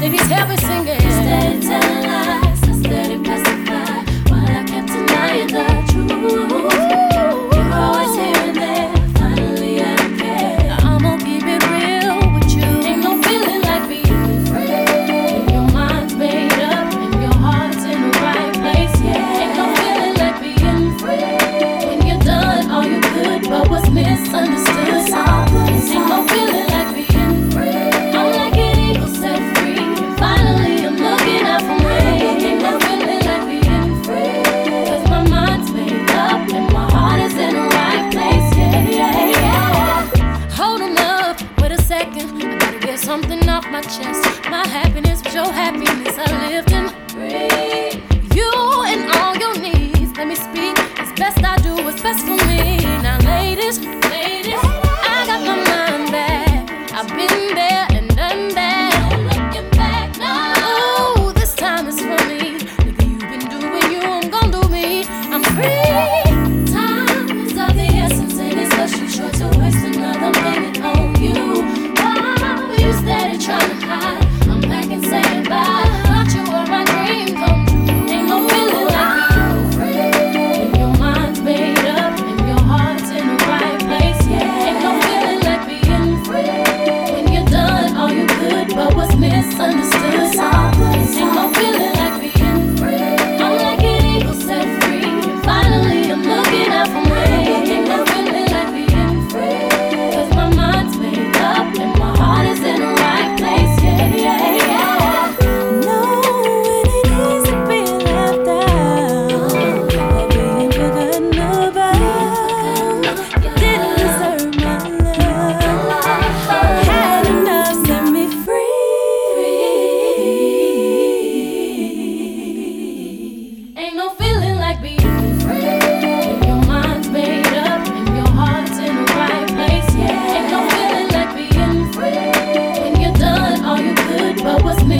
Baby, tell me sing Steady time. something off my chest. My happiness was your happiness. I lived and breathed. You and all your needs. Let me speak as best I